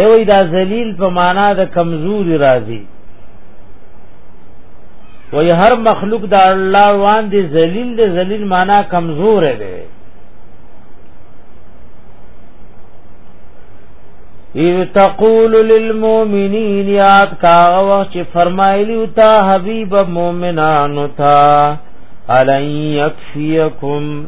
ایوی دا ذلیل په معنا د کمزور راضی وی هر مخلوق د الله وان دی ذلیل دی ذلیل معنا کمزور دی ایو تقول للمؤمنین یاد کا وخت چې فرمایلی او تا حبیب مؤمنانو تا الای یکفیکم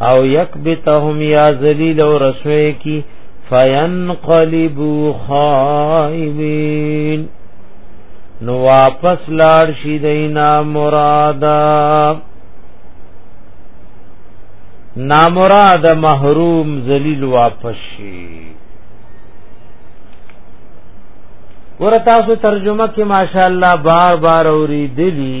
او یکبتهم یا ذلیل او رسوی کی فینقلبو خائبین نو واپس لاړ شي دینا مرادا نامراد محروم ذلیل واپس شي ور تاسو ترجمه کې ماشاءالله بار بار اوري دلی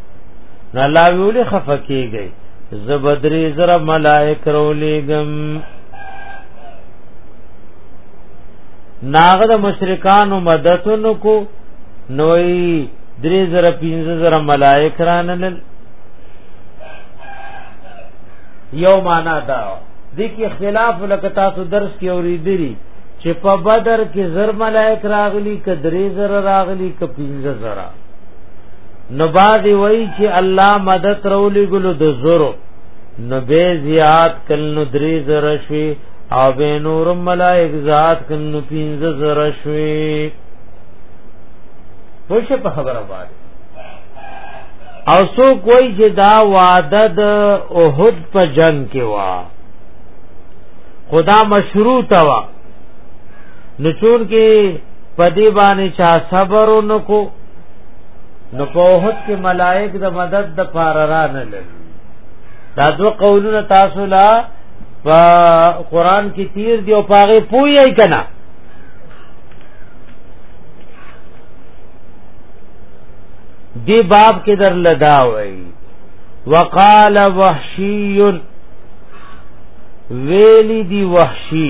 نو الله ویولې خفه کیږي زبدري زره ملائک رولېګم ناغه د مشرکانو مددتون کو نوئی درې زره پنځه زره ملائک رانل یو معنا دا دي کې خلاف لکه تاسو درس کې اوریدلی چې په بدر کې زر ملائک راغلي ک درې زره راغلي ک پنځه زره نو بعد وای چې الله مدد رولې ګلو د زورو نو به زیات کل نو درې زره شوي او به نور ملائک ذات کل نو پینځه زره شوي پوښه په خبره باندې او سو کوئی چې دا وعده د اوحد په جنگ کې وا خدا مشروط وا نچور کې پدی باندې چا صبر نکو نو په وحد کې ملائک د مدد د پاره را نه لږ دا دو قولونه تاسو لا په قران کې تیر دی او پاغه پوي ای کنا دی باب کې در لدا وای وقال وحشی ویلی دی وحشی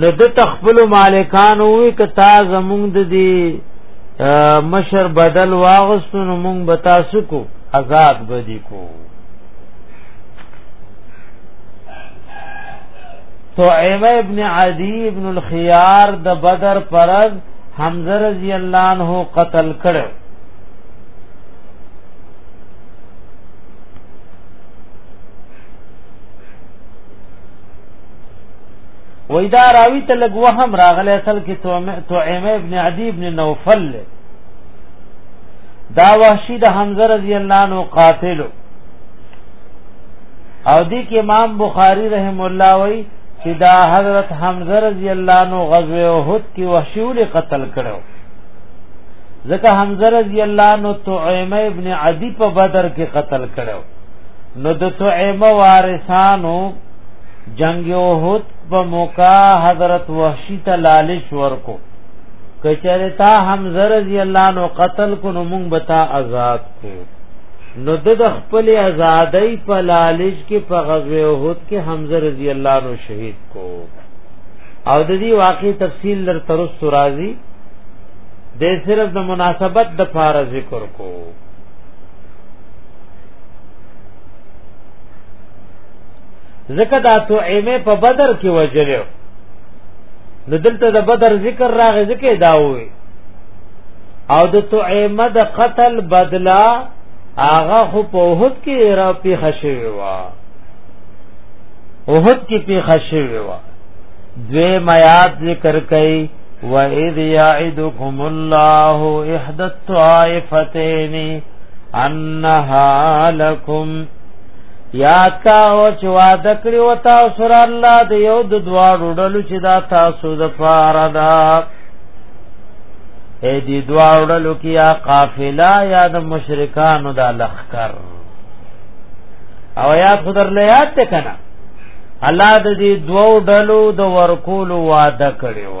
نو د تخپل مالکان وی ک تا زمونږ د دی مشر بدل واغستو نو مونږ به تاسو کو آزاد بدی کو تو ایمه ابن عدی ابن الخيار د بدر پرز حمزه رضی الله عنه قتل کړو وای دا راوی ته لګ وهم راغلی اصل کې توعمه ابن عدی ابن نوفل دا وحشی د حمزه رضی الله عنه قاتل او دی کې امام بخاری رحم الله وای چې دا حضرت حمزه رضی الله عنه غزوه احد کې وحشی ول قتل کړو ځکه حمزه رضی الله عنه توعمه ابن عدی په بدر کې قتل کړو نو د توعمه وارثانو جنگ احد په موقع حضرت وحشی ته لالش ورکو کچره تا حمزه رضی الله عنه قتل کو نو مونږ بتا آزاد کو نو د خپل آزادۍ په لالچ کې په غزوه احد کې حمزه رضی الله عنه شهید کو او د دې واقعي تفصیل در ترست راځي د صرف د مناسبت د فار ذکر کو ځکه دا توعیمه په بدر کې وجلو نو دلته د بدر ذکر راغی ځکه دا وې او د توعیمه د قتل بدلا هغه خو په وحد کې را پیښ شوی و وحد کې پیښ شوی و دوی میات ذکر کوي و اذ یعدکم الله احد الطائفتین انها لکم یاد کا او چې وعده کړی و تاسو سره الله د یو د دواړو ډلو چې دا تاسو د پاره دا اې دې دواړو ډلو کې یا قافله یا د مشرکانو دا لخر او یا خدر له یاد ته کنه الله د دې دوو ډلو د ورکول وعده کړی و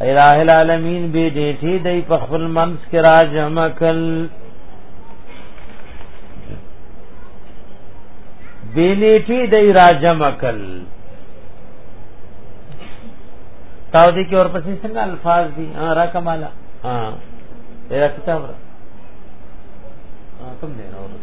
الہ العالمین به دې تی دای په خپل منځ کې راجم کل بیلی تی دای راجم کل تاو دې کې ورپسې څنګه الفاظ دي را کمالا ها دا کتاب را کوم دی راوړل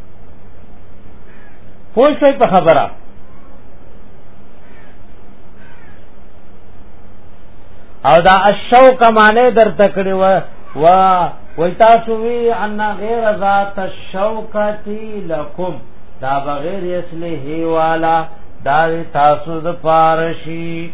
پوه شئ په خبره او دا الشوق معنی در تکړه و و وتاسو وی ان غیر ذات الشوکتی لکم دا بغیر اصله والا دا تاسو د پارشی